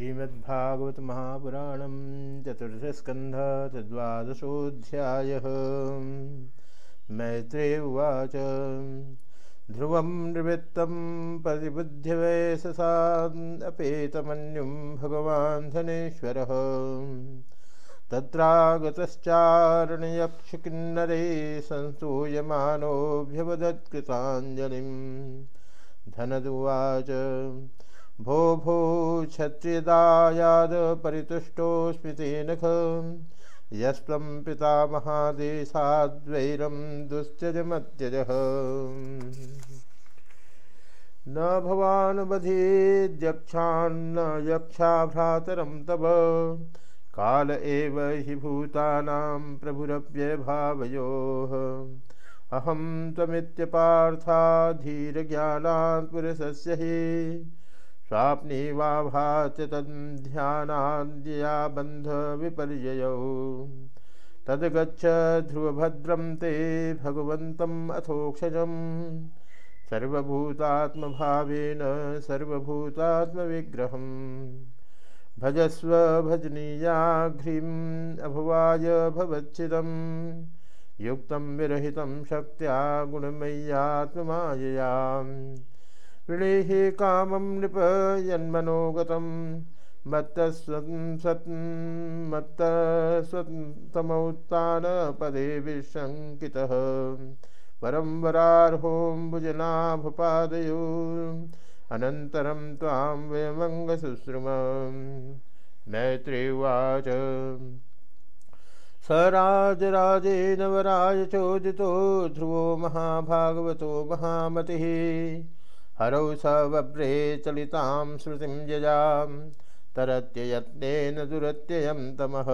श्रीमद्भागवत महापुराण चतुर्थस्कंध तद्वादशोध्याय मैत्रे उवाच। ध्रुव निवृत्त प्रतिबुद्धिवयससापेतमन्युं भगवान् धनेश्वरः। तत्रागतश्चारणयक्षकिन्नरे संस्तूयमानोऽभ्यवदत्कृताञ्जलिं धनदुवाच। भो भो क्षत्रियदायाद परितुष्टोऽस्मि तेनख यस्त्वं पितामहादेशाद्वैरं दुस्त्यजमत्यजः न भवानुबधीद्यक्षान्न यक्षा भ्रातरं तव। काल एव हि भूतानां प्रभुरव्यभावयोः अहं त्वमित्यपार्थाधीरज्ञानात् पुरुषस्य हि। स्वाप्नी वा भाति तद्ध्यानाद्या बन्धविपर्ययौ। तद्गच्छ ध्रुवभद्रं ते भगवन्तम् अथोक्षजं सर्वभूतात्मभावेन सर्वभूतात्मविग्रहम्। भजस्व भजनीयाघ्रीम् अभवाय भवच्छिदं युक्तं विरहितं शक्त्या गुणमय्यात्ममाययाम्। विणेः कामं नृप यन्मनोगतं मत्तस्वत्तमौत्तानपदे विशङ्कितः। परं वरार्होऽम्बुजनाभपादयो अनन्तरं त्वां वयमङ्गशुश्रुम मैत्रेवाच। स राजराजेन वराय चोदितो ध्रुवो महाभागवतो महामतिः। हरौ स वव्रे चलितां श्रुतिं यजां तरत्ययत्नेन दुरत्ययं तमः।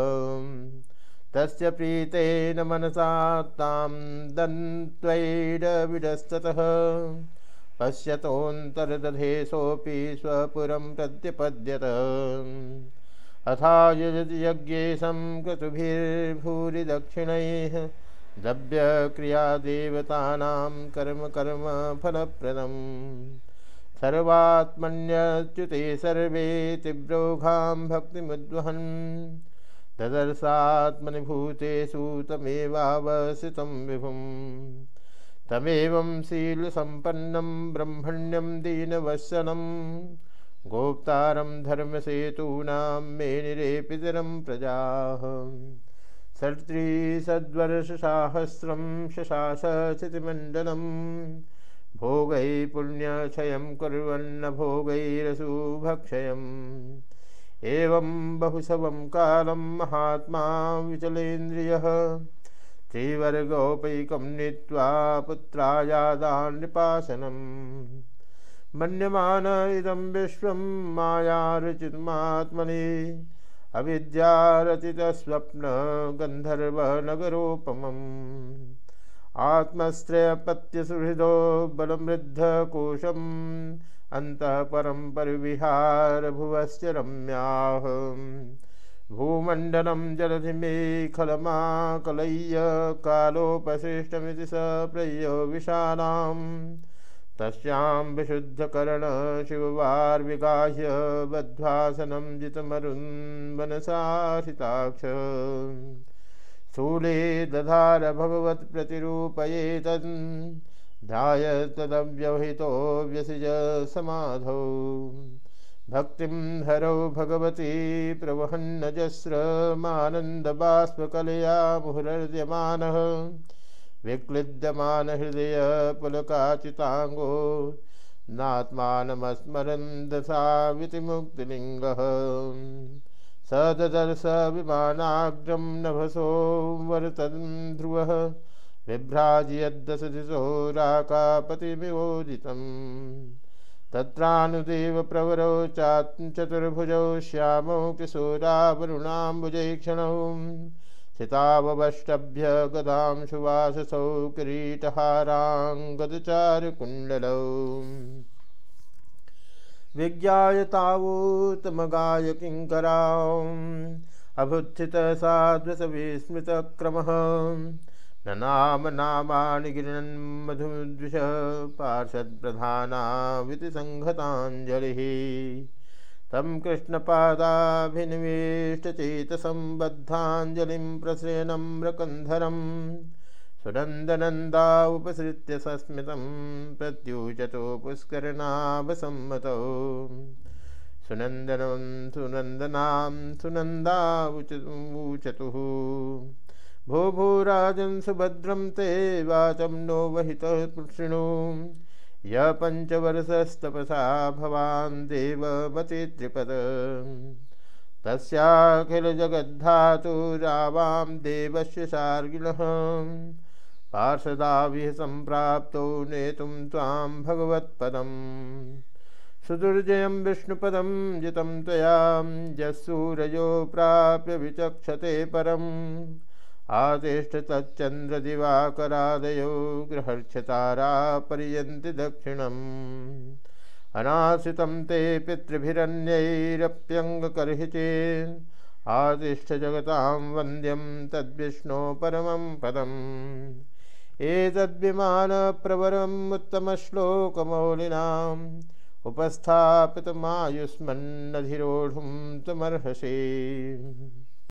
तस्य प्रीतेन मनसा तां दन्त्वैरविडस्ततः। पश्यतोऽन्तर्दधे सोऽपि स्वपुरं प्रत्यपद्यत। अथा यज्ञेशं क्रतुभिर्भूरि दक्षिणैः दव्यक्रियादेवतानां कर्म कर्म फलप्रदम् सर्वात्मन्यच्युते सर्वे तीव्रोघां भक्तिमुद्वहन्। भूतेषु तमेवावसितं विभुं तमेवं शीलसम्पन्नं ब्रह्मण्यं दीनवत्सलं गोप्तारं धर्मसेतूनां मेनिरे पितरं प्रजाः। षट्त्रिशद्वर्षसाहस्रं शशास चितिमण्डलं भोगैः पुण्यक्षयं कुर्वन्न भोगैरसुभक्षयम् एवं बहुशवं कालं महात्मा विचलेन्द्रियः। त्रिवर्गोपैकं नीत्वा पुत्रायादान्निपासनम्। मन्यमान इदं विश्वं मायारचितमात्मनि। अविद्यारचितस्वप्न गन्धर्वनगरोपमम् आत्मश्रेयपत्यसुहृदो बलमृद्धकोशम्। अन्तः परं परिविहारभुवश्च रम्याः। भूमण्डलं जलधिमेखलमाकलय्य कालोपशिष्टमिति स प्रयो विशालाम्। तस्यां विशुद्धकरणशिववार्विगाह्य बद्ध्वासनं जितमरुन्वनसाहिताक्ष स्थूले दधार भगवत्प्रतिरूपयेतन् ध्याय तदव्यवहितो व्यसिज समाधौ। भक्तिं हरौ भगवती प्रवहन्नजस्रमानन्दबाष्पकलया मुहुरर्यमानः। विक्लिद्यमान हृदय पुलकाचिताङ्गो नात्मानमस्मरन् दशावितिमुक्तिलिङ्गः स ददर्श विमानाग्रं नभसो वरतन् ध्रुवः बिभ्राजयद्दशदिशो राकापतिमिवोदितम् तत्रानुदेव प्रवरौ चाचतुर्भुजौ श्यामौ किशोरावरुणाम्बुजैक्षणौ स्थितावष्टभ्य गदां सुवाससौ किरीटहाराङ्गदचारुकुण्डलौ तावूतमगाय किङ्कराम् अभुत्थितसाध्वसविस्मृतक्रमः न नाम नामानि गिरिणन् मधुद्विष पार्षद्प्रधानाविति सङ्घताञ्जलिः तं कृष्णपादाभिनिवेष्टचेतसं बद्धाञ्जलिं प्रसेनम्रकन्धरम् सुनन्दनन्दा उपसृत्य सस्मितं प्रत्युचतो पुष्करणाभसम्मतौ सुनन्दनं सुनन्दनां सुनन्दावुचतुः। भो भो राजन् सुभद्रं ते वाचं नो वहितः शृणु य पञ्चवर्षस्तपसा भवान् देवमति त्रिपद। तस्याखिलजगद्धातुरावां देवस्य शार्गिणः। पार्षदाविह सम्प्राप्तो नेतुं त्वां भगवत्पदम्। सुदुर्जयं विष्णुपदं जितं त्वया यस्सूरयो प्राप्य विचक्षते परम्। आदिष्ट तच्चन्द्रदिवाकरादयो गृहर्क्षतारा पर्यन्ति दक्षिणम्। अनाश्रितं ते पितृभिरन्यैरप्यङ्गकर्हि चेत् आदिष्ट जगतां वन्द्यं तद्विष्णो परमं पदम्। एतद्विमानप्रवरम् उत्तमश्लोकमौलिनाम्। उपस्थापितमायुष्मन्नधिरोढुं त्वमर्हसि